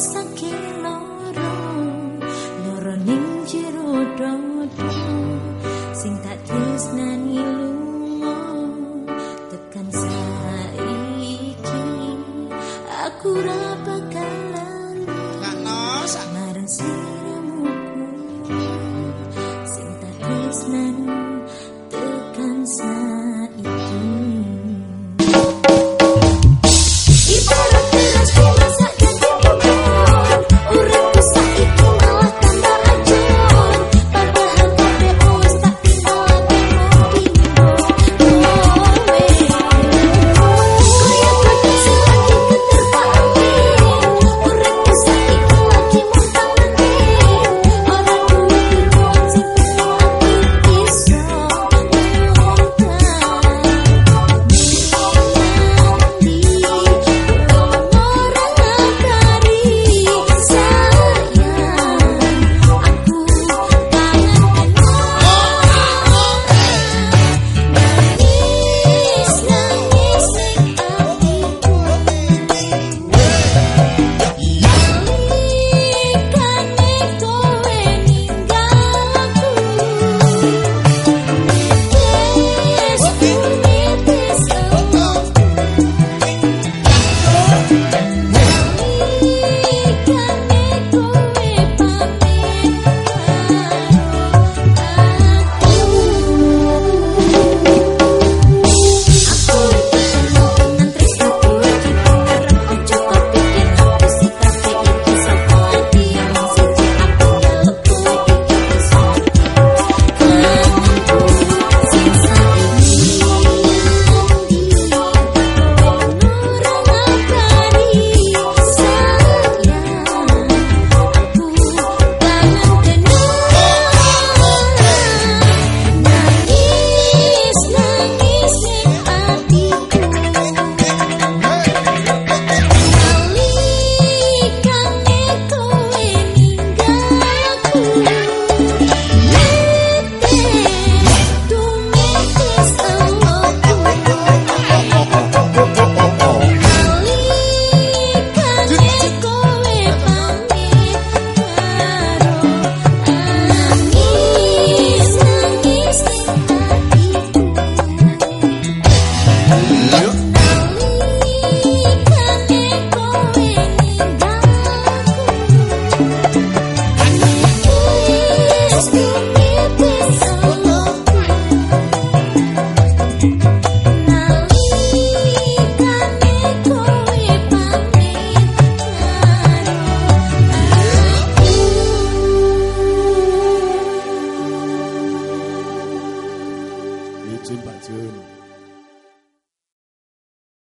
ngrasa loro loro ning jero dodo sing tak tresnani lunga. Tekan saiki. Aku ra bakal marang sing tak tresnani ลิ้น